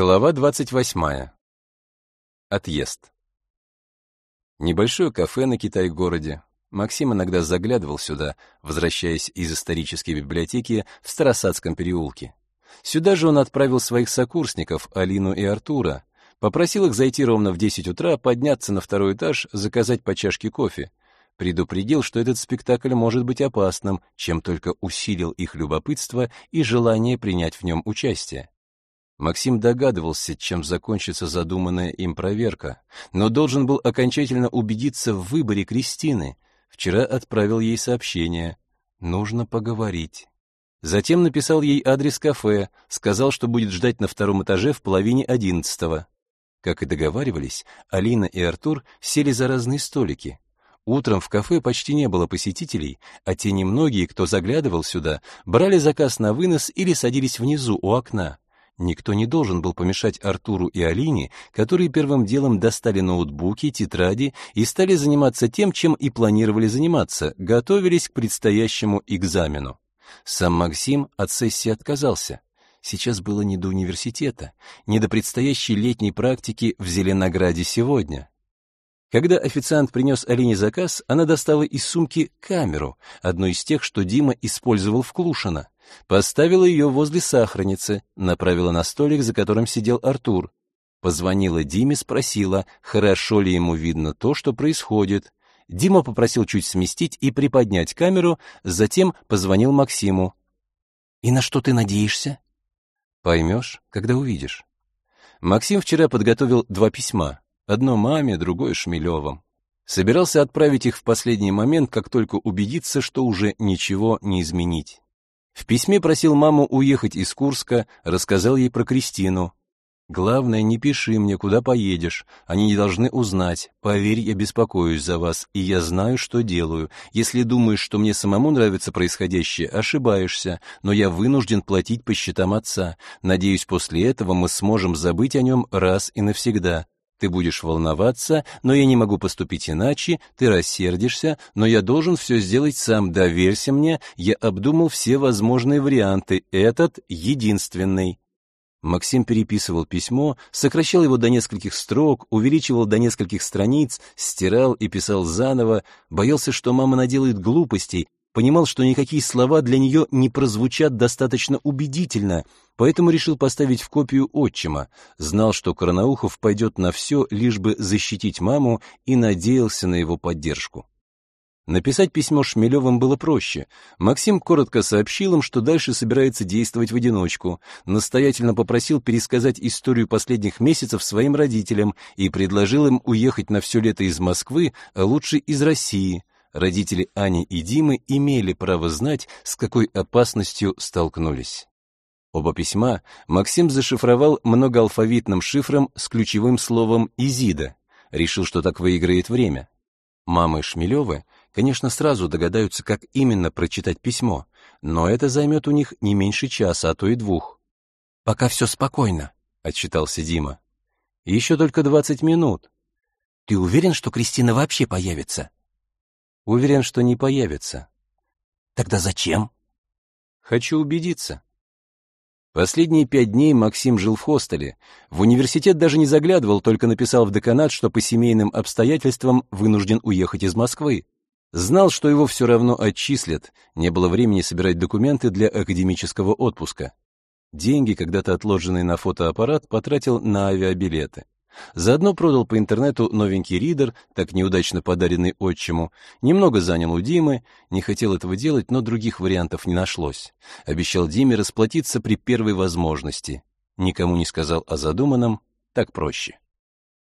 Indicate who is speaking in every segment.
Speaker 1: Глава 28. Отъезд. Небольшое кафе на Китай-городе. Максим иногда заглядывал сюда, возвращаясь из исторической библиотеки в Старосадском переулке. Сюда же он отправил своих сокурсников, Алину и Артура, попросил их зайти ровно в 10 утра, подняться на второй этаж, заказать по чашке кофе. Предупредил, что этот спектакль может быть опасным, чем только усилил их любопытство и желание принять в нем участие. Максим догадывался, чем закончится задуманная им проверка, но должен был окончательно убедиться в выборе Кристины. Вчера отправил ей сообщение. Нужно поговорить. Затем написал ей адрес кафе, сказал, что будет ждать на втором этаже в половине одиннадцатого. Как и договаривались, Алина и Артур сели за разные столики. Утром в кафе почти не было посетителей, а те немногие, кто заглядывал сюда, брали заказ на вынос или садились внизу у окна. Никто не должен был помешать Артуру и Алине, которые первым делом достали ноутбуки, тетради и стали заниматься тем, чем и планировали заниматься, готовились к предстоящему экзамену. Сам Максим от сессии отказался. Сейчас было не до университета, не до предстоящей летней практики в Зеленограде сегодня. Когда официант принес Алине заказ, она достала из сумки камеру, одну из тех, что Дима использовал в Клушино. Поставила ее возле сахарницы, направила на столик, за которым сидел Артур. Позвонила Диме, спросила, хорошо ли ему видно то, что происходит. Дима попросил чуть сместить и приподнять камеру, затем позвонил Максиму. «И на что ты надеешься?» «Поймешь, когда увидишь». Максим вчера подготовил два письма. Одно маме, другое Шмелевым. Собирался отправить их в последний момент, как только убедиться, что уже ничего не изменить. В письме просил маму уехать из Курска, рассказал ей про Кристину. Главное, не пиши мне, куда поедешь. Они не должны узнать. Поверь, я беспокоюсь за вас, и я знаю, что делаю. Если думаешь, что мне самому нравится происходящее, ошибаешься, но я вынужден платить по счетам отца. Надеюсь, после этого мы сможем забыть о нем раз и навсегда. Ты будешь волноваться, но я не могу поступить иначе, ты рассердишься, но я должен все сделать сам, доверься мне, я обдумал все возможные варианты, этот единственный. Максим переписывал письмо, сокращал его до нескольких строк, увеличивал до нескольких страниц, стирал и писал заново, боялся, что мама наделает глупостей, понимал, что никакие слова для нее не прозвучат достаточно убедительно, поэтому решил поставить в копию отчима, знал, что Карнаухов пойдет на все, лишь бы защитить маму, и надеялся на его поддержку. Написать письмо Шмелевым было проще. Максим коротко сообщил им, что дальше собирается действовать в одиночку, настоятельно попросил пересказать историю последних месяцев своим родителям и предложил им уехать на все лето из Москвы, а лучше из России, родители Ани и Димы имели право знать, с какой опасностью столкнулись. Оба письма Максим зашифровал многоалфавитным шифром с ключевым словом «Изида». Решил, что так выиграет время. Мамы Шмелевы, конечно, сразу догадаются, как именно прочитать письмо, но это займет у них не меньше часа, а то и двух. «Пока все спокойно», — отчитался Дима. «Еще только двадцать минут». «Ты уверен, что Кристина вообще появится?» Уверен, что не появится. Тогда зачем? Хочу убедиться. Последние пять дней Максим жил в хостеле. В университет даже не заглядывал, только написал в деканат, что по семейным обстоятельствам вынужден уехать из Москвы. Знал, что его все равно отчислят, не было времени собирать документы для академического отпуска. Деньги, когда-то отложенные на фотоаппарат, потратил на авиабилеты. Заодно продал по интернету новенький ридер, так неудачно подаренный отчиму. Немного занял у Димы, не хотел этого делать, но других вариантов не нашлось. Обещал Диме расплатиться при первой возможности. Никому не сказал о задуманном, так проще.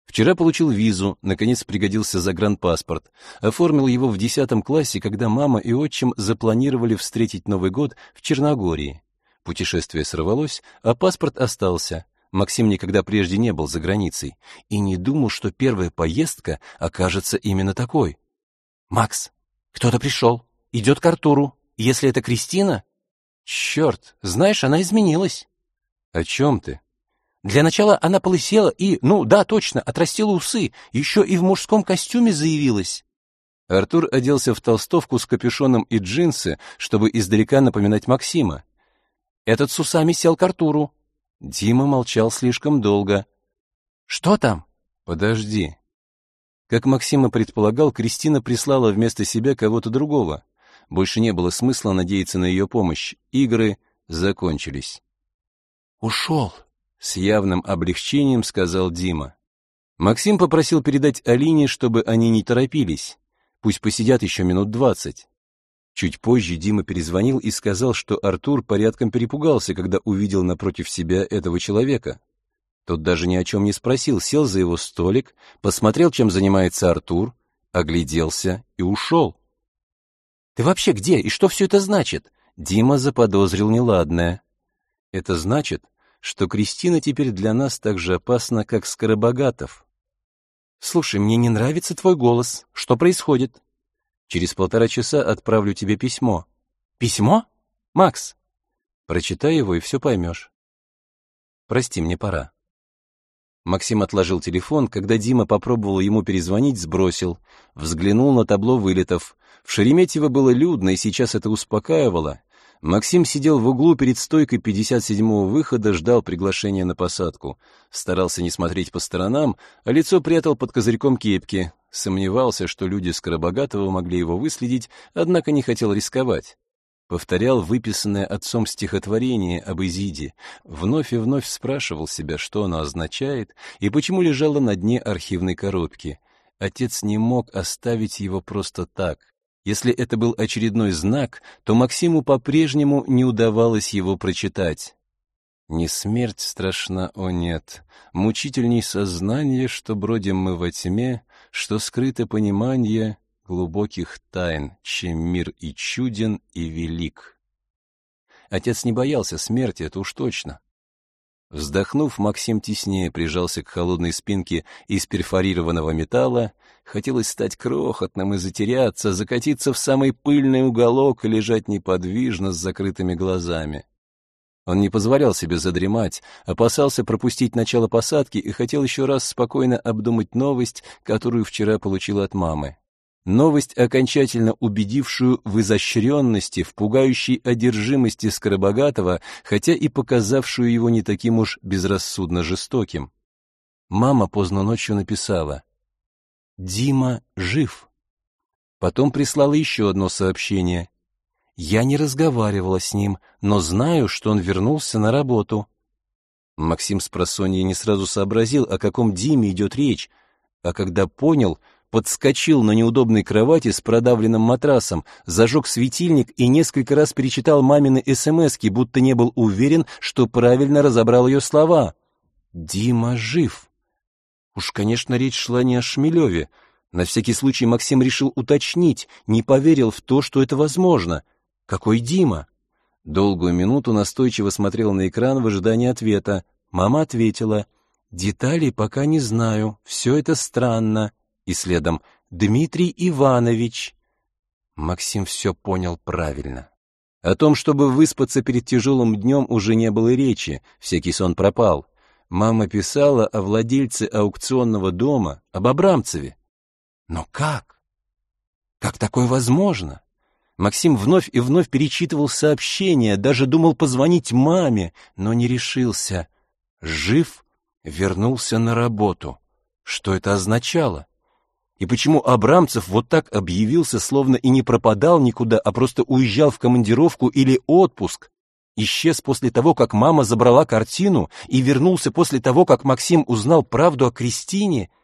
Speaker 1: Вчера получил визу, наконец пригодился загранпаспорт. Оформил его в десятом классе, когда мама и отчим запланировали встретить Новый год в Черногории. Путешествие сорвалось, а паспорт остался. Максим никогда прежде не был за границей и не думал, что первая поездка окажется именно такой. «Макс, кто-то пришел. Идет к Артуру. Если это Кристина...» «Черт, знаешь, она изменилась». «О чем ты?» «Для начала она полысела и, ну да, точно, отрастила усы, еще и в мужском костюме заявилась». Артур оделся в толстовку с капюшоном и джинсы, чтобы издалека напоминать Максима.
Speaker 2: «Этот с усами сел к Артуру.
Speaker 1: Дима молчал слишком долго.
Speaker 2: «Что там?»
Speaker 1: «Подожди». Как Максима предполагал, Кристина прислала вместо себя кого-то другого. Больше не было смысла надеяться на ее помощь. Игры закончились.
Speaker 2: «Ушел», —
Speaker 1: с явным облегчением сказал Дима. Максим попросил передать Алине, чтобы они не торопились. Пусть посидят еще минут двадцать. Чуть позже Дима перезвонил и сказал, что Артур порядком перепугался, когда увидел напротив себя этого человека. Тот даже ни о чем не спросил, сел за его столик, посмотрел, чем занимается Артур, огляделся и ушел.
Speaker 2: «Ты вообще где? И что все это значит?»
Speaker 1: Дима заподозрил неладное. «Это значит, что Кристина теперь для нас так же опасна, как Скоробогатов».
Speaker 2: «Слушай, мне не нравится твой голос. Что происходит?»
Speaker 1: Через полтора часа отправлю тебе письмо.
Speaker 2: Письмо? Макс,
Speaker 1: прочитай его и все поймешь. Прости, мне пора. Максим отложил телефон, когда Дима попробовал ему перезвонить, сбросил. Взглянул на табло вылетов. В Шереметьево было людно, и сейчас это успокаивало. Максим сидел в углу перед стойкой 57-го выхода, ждал приглашения на посадку. Старался не смотреть по сторонам, а лицо прятал под козырьком кепки. Сомневался, что люди Скоробогатого могли его выследить, однако не хотел рисковать. Повторял выписанное отцом стихотворение об Изиде, вновь и вновь спрашивал себя, что оно означает и почему лежало на дне архивной коробки. Отец не мог оставить его просто так. Если это был очередной знак, то Максиму по-прежнему не удавалось его прочитать. Не смерть страшна, о нет, мучительней сознание, что бродим мы во тьме, что скрыто понимание глубоких тайн, чем мир и чуден, и велик. Отец не боялся смерти, это уж точно. Вздохнув, Максим теснее прижался к холодной спинке из перфорированного металла. Хотелось стать крохотным и затеряться, закатиться в самый пыльный уголок и лежать неподвижно с закрытыми глазами. Он не позволял себе задремать, опасался пропустить начало посадки и хотел еще раз спокойно обдумать новость, которую вчера получил от мамы. Новость, окончательно убедившую в изощренности, в пугающей одержимости Скоробогатого, хотя и показавшую его не таким уж безрассудно жестоким. Мама поздно ночью написала «Дима жив». Потом прислала еще одно сообщение. Я не разговаривала с ним, но знаю, что он вернулся на работу. Максим с просонья не сразу сообразил, о каком Диме идет речь, а когда понял, подскочил на неудобной кровати с продавленным матрасом, зажег светильник и несколько раз перечитал мамины СМСки, будто не был уверен, что правильно разобрал ее слова. «Дима жив». Уж, конечно, речь шла не о Шмелеве. На всякий случай Максим решил уточнить, не поверил в то, что это возможно. Какой Дима? Долгую минуту настойчиво смотрел на экран в ожидании ответа. Мама ответила: "Деталей пока не знаю. Все это странно". И следом: "Дмитрий Иванович". Максим все понял правильно. О том, чтобы выспаться перед тяжелым днем, уже не было речи, всякий сон пропал. Мама писала о владельце аукционного дома, об Абрамцеве. Но как? Как такое возможно? Максим вновь и вновь перечитывал сообщения, даже думал позвонить маме, но не решился. Жив, вернулся на работу. Что это означало? И почему Абрамцев вот так объявился, словно и не пропадал никуда, а просто уезжал в командировку или отпуск? Исчез после того, как мама забрала картину, и вернулся после того, как Максим узнал правду о Кристине —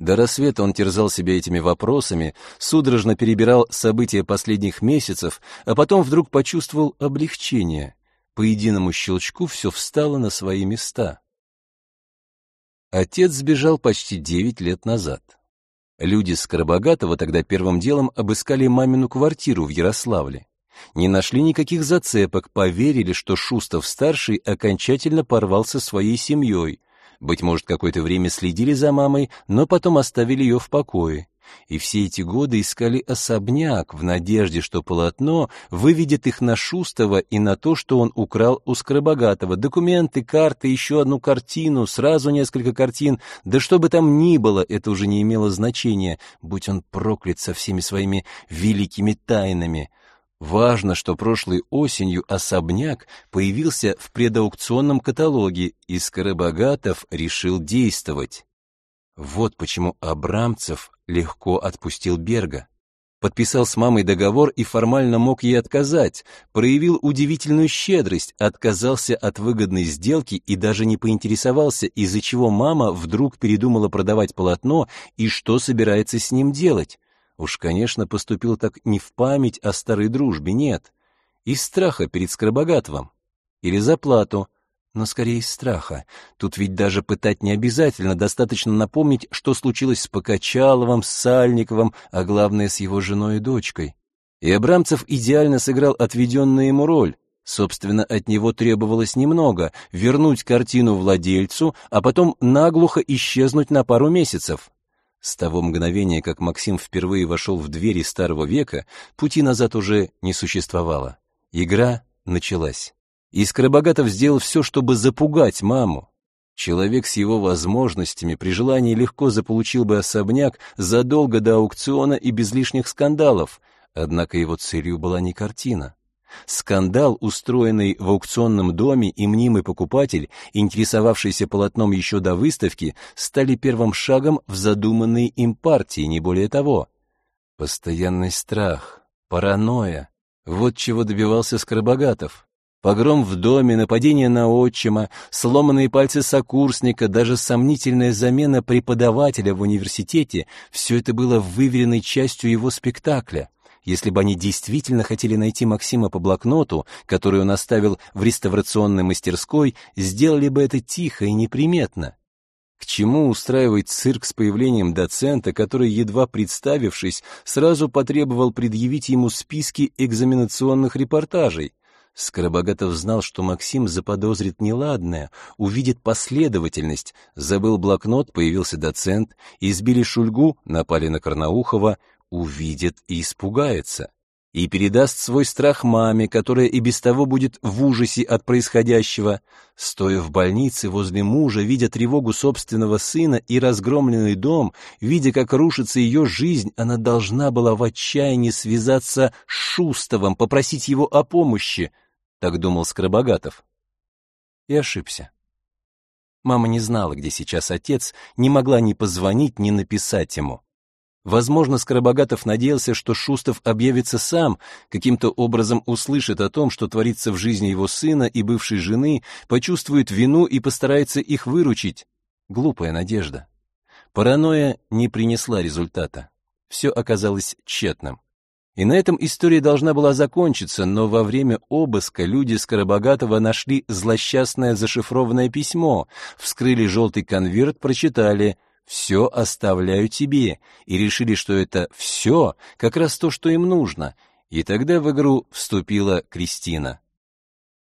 Speaker 1: до рассвета он терзал себя этими вопросами, судорожно перебирал события последних месяцев, а потом вдруг почувствовал облегчение. По единому щелчку все встало на свои места. Отец сбежал почти девять лет назад. Люди Скоробогатого тогда первым делом обыскали мамину квартиру в Ярославле. Не нашли никаких зацепок, поверили, что Шустов-старший окончательно порвался своей семьей, быть может, какое-то время следили за мамой, но потом оставили ее в покое. И все эти годы искали особняк в надежде, что полотно выведет их на Шустова и на то, что он украл у Скоробогатого. Документы, карты, еще одну картину, сразу несколько картин. Да что бы там ни было, это уже не имело значения, будь он проклят со всеми своими великими тайнами. Важно, что прошлой осенью особняк появился в предаукционном каталоге, и Скоробогатов решил действовать. Вот почему Абрамцев легко отпустил Берга. Подписал с мамой договор и формально мог ей отказать, проявил удивительную щедрость, отказался от выгодной сделки и даже не поинтересовался, из-за чего мама вдруг передумала продавать полотно и что собирается с ним делать. Уж, конечно, поступил так не в память о старой дружбе, нет. Из страха перед Скоробогатовым. Или за плату — но скорее из страха. Тут ведь даже пытать не обязательно, достаточно напомнить, что случилось с Покачаловым, с Сальниковым, а главное, с его женой и дочкой. И Абрамцев идеально сыграл отведенную ему роль. Собственно, от него требовалось немного — вернуть картину владельцу, а потом наглухо исчезнуть на пару месяцев. С того мгновения, как Максим впервые вошел в двери старого века, пути назад уже не существовало. Игра началась. И Скоробогатов сделал все, чтобы запугать маму. Человек с его возможностями при желании легко заполучил бы особняк задолго до аукциона и без лишних скандалов, однако его целью была не картина. Скандал, устроенный в аукционном доме и мнимый покупатель, интересовавшийся полотном еще до выставки, стали первым шагом в задуманной им партии, не более того. Постоянный страх, паранойя — вот чего добивался Скоробогатов. Погром в доме, нападение на отчима, сломанные пальцы сокурсника, даже сомнительная замена преподавателя в университете — все это было выверенной частью его спектакля. Если бы они действительно хотели найти Максима по блокноту, который он оставил в реставрационной мастерской, сделали бы это тихо и неприметно. К чему устраивать цирк с появлением доцента, который, едва представившись, сразу потребовал предъявить ему списки экзаменационных репортажей? Скоробогатов знал, что Максим заподозрит неладное, увидит последовательность, забыл блокнот, появился доцент, избили Шульгу, напали на Карнаухова, увидит и испугается. И передаст свой страх маме, которая и без того будет в ужасе от происходящего. Стоя в больнице возле мужа, видя тревогу собственного сына и разгромленный дом, видя, как рушится ее жизнь, она должна была в отчаянии связаться с Шустовым, попросить его о помощи. Так думал Скоробогатов. И ошибся. Мама не знала, где сейчас отец, не могла ни позвонить, ни написать ему. Возможно, Скоробогатов надеялся, что Шустов объявится сам, каким-то образом услышит о том, что творится в жизни его сына и бывшей жены, почувствует вину и постарается их выручить. Глупая надежда. Паранойя не принесла результата. Все оказалось тщетным. И на этом история должна была закончиться, но во время обыска люди Скоробогатого нашли злосчастное зашифрованное письмо, вскрыли желтый конверт, прочитали «Все оставляю тебе» и решили, что это «все» как раз то, что им нужно. И тогда в игру вступила Кристина.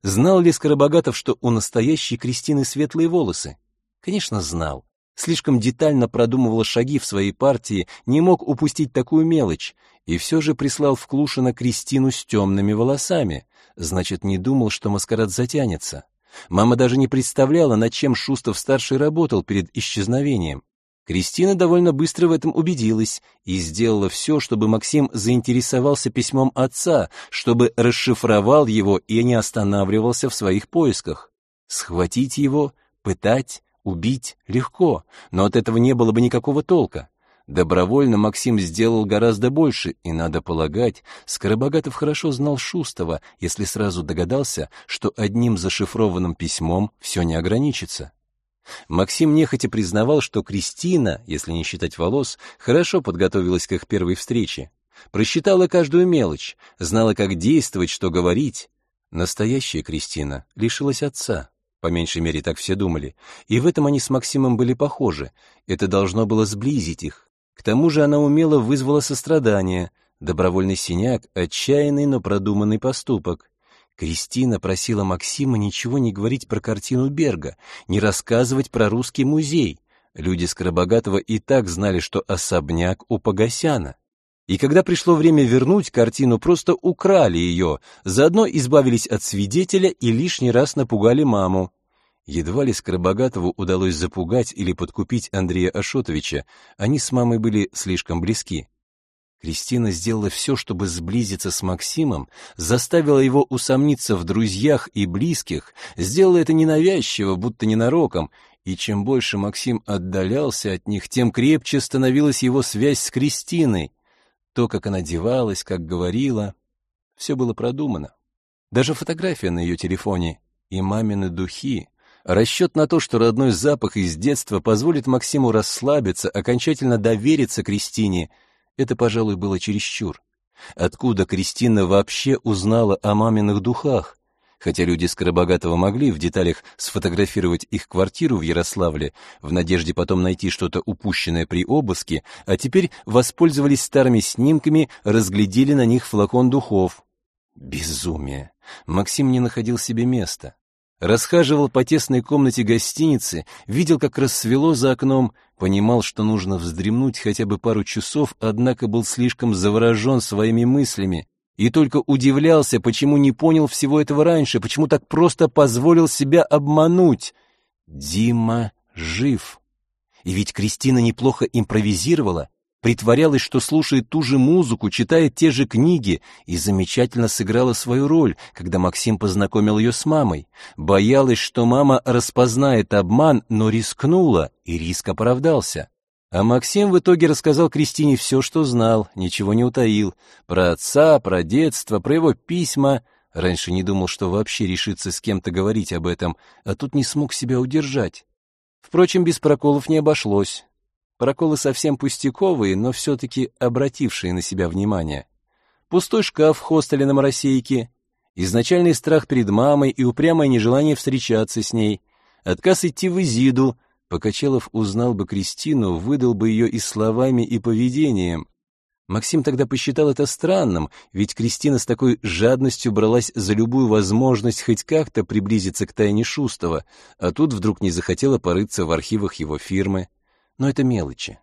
Speaker 1: Знал ли Скоробогатов, что у настоящей Кристины светлые волосы? Конечно, знал слишком детально продумывал шаги в своей партии, не мог упустить такую мелочь, и все же прислал в Клушино Кристину с темными волосами, значит, не думал, что маскарад затянется. Мама даже не представляла, над чем Шустов-старший работал перед исчезновением. Кристина довольно быстро в этом убедилась и сделала все, чтобы Максим заинтересовался письмом отца, чтобы расшифровал его и не останавливался в своих поисках. Схватить его, пытать, Убить легко, но от этого не было бы никакого толка. Добровольно Максим сделал гораздо больше, и, надо полагать, Скоробогатов хорошо знал Шустова, если сразу догадался, что одним зашифрованным письмом все не ограничится. Максим нехотя признавал, что Кристина, если не считать волос, хорошо подготовилась к их первой встрече. Просчитала каждую мелочь, знала, как действовать, что говорить. Настоящая Кристина лишилась отца. По меньшей мере, так все думали. И в этом они с Максимом были похожи. Это должно было сблизить их. К тому же она умело вызвала сострадание. Добровольный синяк, отчаянный, но продуманный поступок. Кристина просила Максима ничего не говорить про картину Берга, не рассказывать про русский музей. Люди Скоробогатого и так знали, что особняк у Погосяна. И когда пришло время вернуть картину, просто украли ее, заодно избавились от свидетеля и лишний раз напугали маму. Едва ли Скоробогатову удалось запугать или подкупить Андрея Ашотовича, они с мамой были слишком близки. Кристина сделала все, чтобы сблизиться с Максимом, заставила его усомниться в друзьях и близких, сделала это ненавязчиво, будто ненароком, и чем больше Максим отдалялся от них, тем крепче становилась его связь с Кристиной. То, как она одевалась, как говорила, все было продумано. Даже фотография на ее телефоне и мамины духи. Расчет на то, что родной запах из детства позволит Максиму расслабиться, окончательно довериться Кристине, это, пожалуй, было чересчур. Откуда Кристина вообще узнала о маминых духах? Хотя люди Скоробогатого могли в деталях сфотографировать их квартиру в Ярославле, в надежде потом найти что-то упущенное при обыске, а теперь воспользовались старыми снимками, разглядели на них флакон духов. Безумие. Максим не находил себе места. Расхаживал по тесной комнате гостиницы, видел, как рассвело за окном, понимал, что нужно вздремнуть хотя бы пару часов, однако был слишком заворожен своими мыслями и только удивлялся, почему не понял всего этого раньше, почему так просто позволил себя обмануть. Дима жив. И ведь Кристина неплохо импровизировала, притворялась, что слушает ту же музыку, читает те же книги и замечательно сыграла свою роль, когда Максим познакомил ее с мамой. Боялась, что мама распознает обман, но рискнула, и риск оправдался. А Максим в итоге рассказал Кристине все, что знал, ничего не утаил. Про отца, про детство, про его письма. Раньше не думал, что вообще решится с кем-то говорить об этом, а тут не смог себя удержать. Впрочем, без проколов не обошлось. Проколы совсем пустяковые, но все-таки обратившие на себя внимание. Пустой шкаф в хостеле на Моросейке, изначальный страх перед мамой и упрямое нежелание встречаться с ней, отказ идти в Изиду, Покачелов узнал бы Кристину, выдал бы ее и словами, и поведением. Максим тогда посчитал это странным, ведь Кристина с такой жадностью бралась за любую возможность хоть как-то приблизиться к тайне Шустова, а тут вдруг не захотела порыться в архивах его фирмы но это мелочи.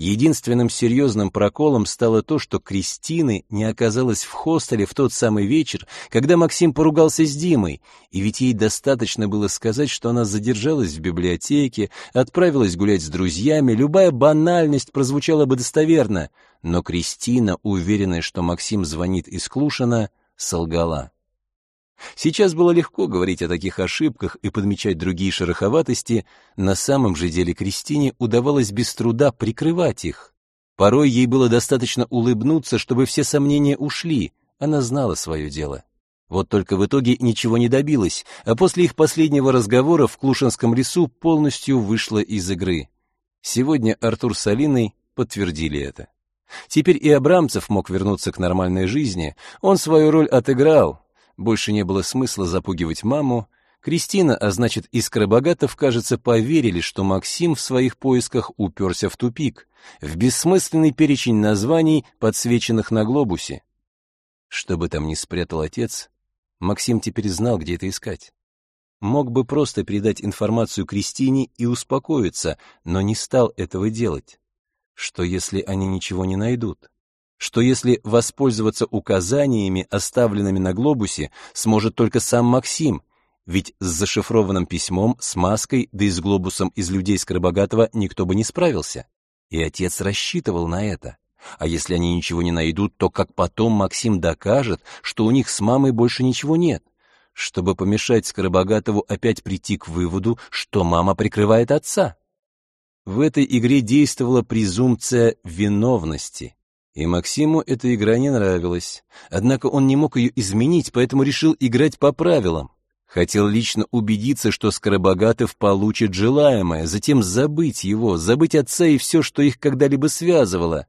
Speaker 1: Единственным серьезным проколом стало то, что Кристины не оказалось в хостеле в тот самый вечер, когда Максим поругался с Димой, и ведь ей достаточно было сказать, что она задержалась в библиотеке, отправилась гулять с друзьями, любая банальность прозвучала бы достоверно, но Кристина, уверенная, что Максим звонит из солгала. Сейчас было легко говорить о таких ошибках и подмечать другие шероховатости, на самом же деле Кристине удавалось без труда прикрывать их. Порой ей было достаточно улыбнуться, чтобы все сомнения ушли, она знала свое дело. Вот только в итоге ничего не добилась, а после их последнего разговора в Клушинском лесу полностью вышла из игры. Сегодня Артур с Алиной подтвердили это. Теперь и Абрамцев мог вернуться к нормальной жизни, он свою роль отыграл, больше не было смысла запугивать маму. Кристина, а значит и Скоробогатов, кажется, поверили, что Максим в своих поисках уперся в тупик, в бессмысленный перечень названий, подсвеченных на глобусе. Что бы там ни спрятал отец, Максим теперь знал, где это искать. Мог бы просто передать информацию Кристине и успокоиться, но не стал этого делать. Что если они ничего не найдут? Что если воспользоваться указаниями, оставленными на глобусе, сможет только сам Максим, ведь с зашифрованным письмом, с маской, да и с глобусом из людей Скоробогатого никто бы не справился. И отец рассчитывал на это. А если они ничего не найдут, то как потом Максим докажет, что у них с мамой больше ничего нет? Чтобы помешать Скоробогатову опять прийти к выводу, что мама прикрывает отца. В этой игре действовала презумпция виновности — и Максиму эта игра не нравилась. Однако он не мог ее изменить, поэтому решил играть по правилам. Хотел лично убедиться, что Скоробогатов получит желаемое, затем забыть его, забыть отца и все, что их когда-либо связывало.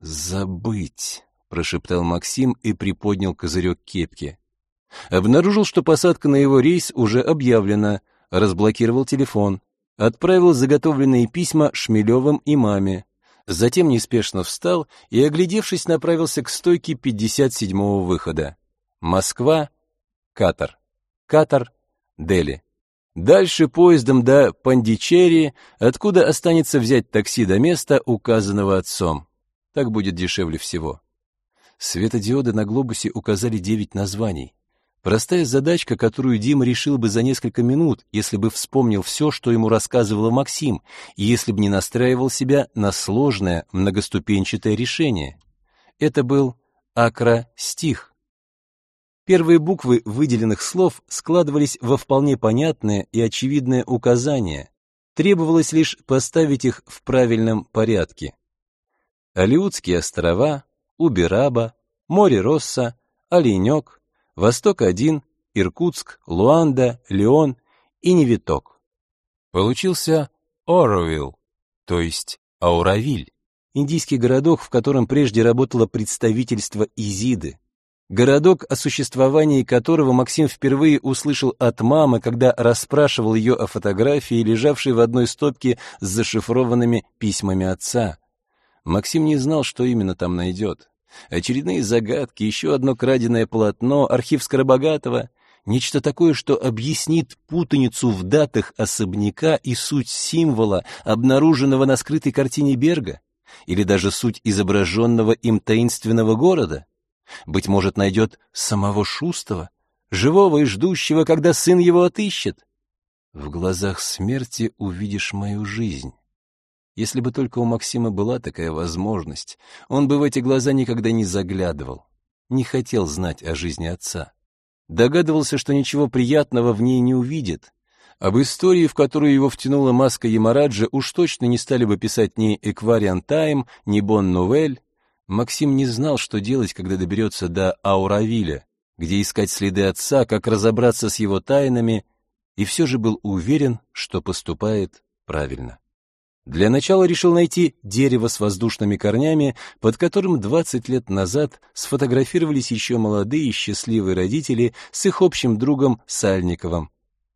Speaker 1: «Забыть», — прошептал Максим и приподнял козырек кепки. Обнаружил, что посадка на его рейс уже объявлена, разблокировал телефон, отправил заготовленные письма Шмелевым и маме. Затем неспешно встал и, оглядевшись, направился к стойке 57-го выхода. Москва, Катар. Катар, Дели. Дальше поездом до Пандичерри, откуда останется взять такси до места, указанного отцом. Так будет дешевле всего. Светодиоды на глобусе указали девять названий. Простая задачка, которую Дима решил бы за несколько минут, если бы вспомнил все, что ему рассказывал Максим, и если бы не настраивал себя на сложное, многоступенчатое решение. Это был акростих. Первые буквы выделенных слов складывались во вполне понятное и очевидное указание. Требовалось лишь поставить их в правильном порядке. Алиутские острова, Убераба, море Росса, Оленек, Восток-1, Иркутск, Луанда, Леон и Невиток. Получился Оровилл, то есть Ауравиль, индийский городок, в котором прежде работало представительство Изиды. Городок, о существовании которого Максим впервые услышал от мамы, когда расспрашивал ее о фотографии, лежавшей в одной стопке с зашифрованными письмами отца. Максим не знал, что именно там найдет. Очередные загадки, еще одно краденое полотно, архив Скоробогатого, нечто такое, что объяснит путаницу в датах особняка и суть символа, обнаруженного на скрытой картине Берга, или даже суть изображенного им таинственного города. Быть может, найдет самого Шустова, живого и ждущего, когда сын его отыщет. В глазах смерти увидишь мою жизнь. Если бы только у Максима была такая возможность, он бы в эти глаза никогда не заглядывал, не хотел знать о жизни отца. Догадывался, что ничего приятного в ней не увидит. Об истории, в которую его втянула маска Ямараджа, уж точно не стали бы писать ни «Эквариан Тайм», ни «Бон Новель». Максим не знал, что делать, когда доберется до Ауравиля, где искать следы отца, как разобраться с его тайнами, и все же был уверен, что поступает правильно. Для начала решил найти дерево с воздушными корнями, под которым 20 лет назад сфотографировались еще молодые и счастливые родители с их общим другом Сальниковым.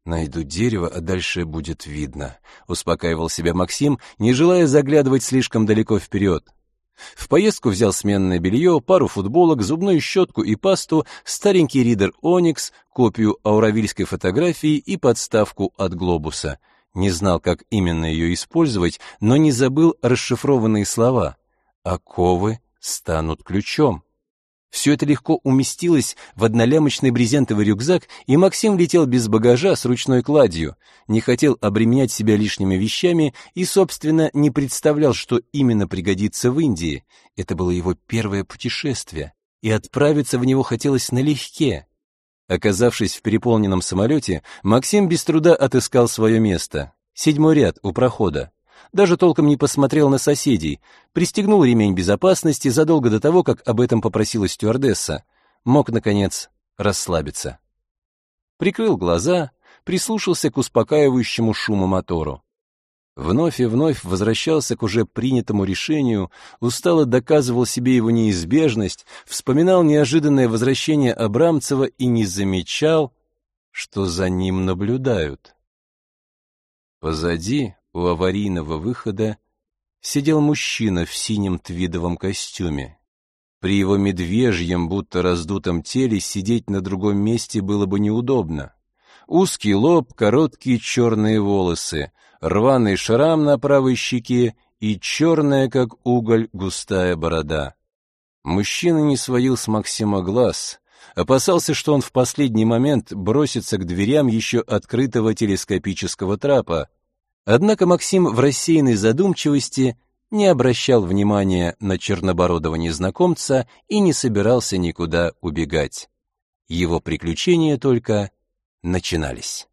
Speaker 1: «Найду дерево, а дальше будет видно», — успокаивал себя Максим, не желая заглядывать слишком далеко вперед. В поездку взял сменное белье, пару футболок, зубную щетку и пасту, старенький ридер «Оникс», копию ауравильской фотографии и подставку от глобуса. Не знал, как именно ее использовать, но не забыл расшифрованные слова. «Оковы станут ключом». Все это легко уместилось в однолямочный брезентовый рюкзак, и Максим летел без багажа с ручной кладью, не хотел обременять себя лишними вещами и, собственно, не представлял, что именно пригодится в Индии. Это было его первое путешествие, и отправиться в него хотелось налегке. Оказавшись в переполненном самолете, Максим без труда отыскал свое место. Седьмой ряд у прохода даже толком не посмотрел на соседей, пристегнул ремень безопасности задолго до того, как об этом попросила стюардесса, мог, наконец, расслабиться. Прикрыл глаза, прислушался к успокаивающему шуму мотору. Вновь и вновь возвращался к уже принятому решению, устало доказывал себе его неизбежность, вспоминал неожиданное возвращение Абрамцева и не замечал, что за ним наблюдают. Позади, у аварийного выхода сидел мужчина в синем твидовом костюме. При его медвежьем, будто раздутом теле сидеть на другом месте было бы неудобно. Узкий лоб, короткие черные волосы, рваный шрам на правой щеке и черная, как уголь, густая борода. Мужчина не сводил с Максима глаз, опасался, что он в последний момент бросится к дверям еще открытого телескопического трапа, Однако Максим в рассеянной задумчивости не обращал внимания на чернобородого незнакомца и не собирался никуда убегать. Его приключения только начинались.